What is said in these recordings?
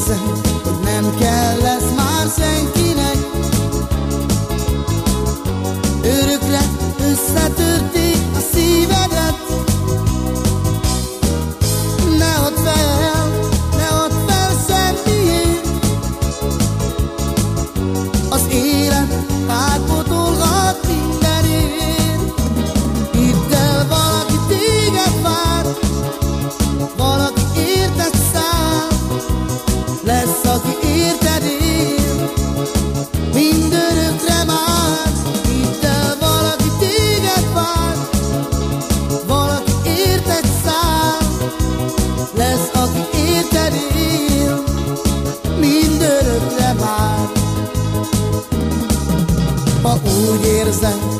reason Lesz, aki érted él Mindörökre már itt el, valaki téged vár. Valaki érted száll Lesz, aki érted él Mindörökre már ma úgy érzed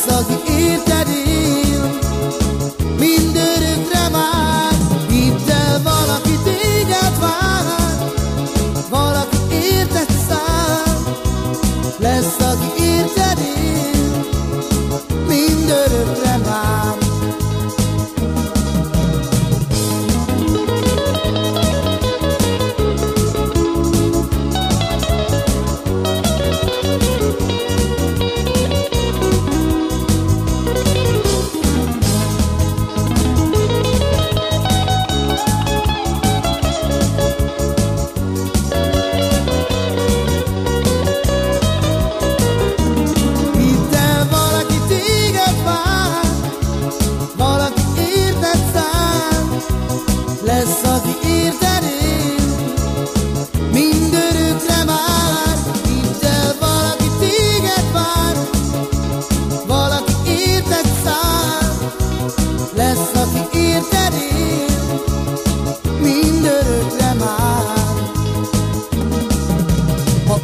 soy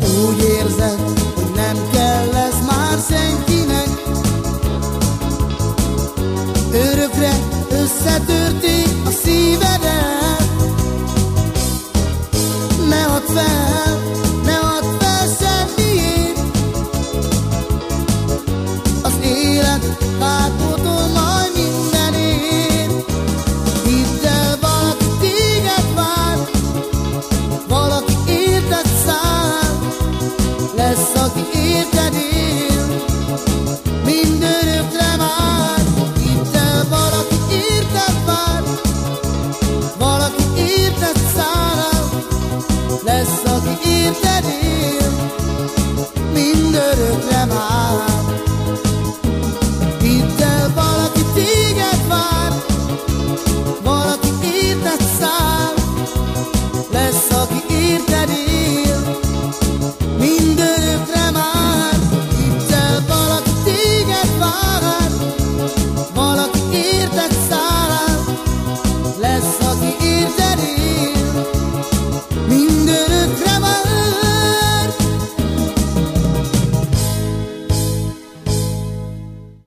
úgy érzed, érted szállál, lesz, aki érted él, mindörökre már. Hidd el, valaki téged vár, valaki érted száll, lesz, aki érted él, mindörökre már. Hidd el, valaki téged vár,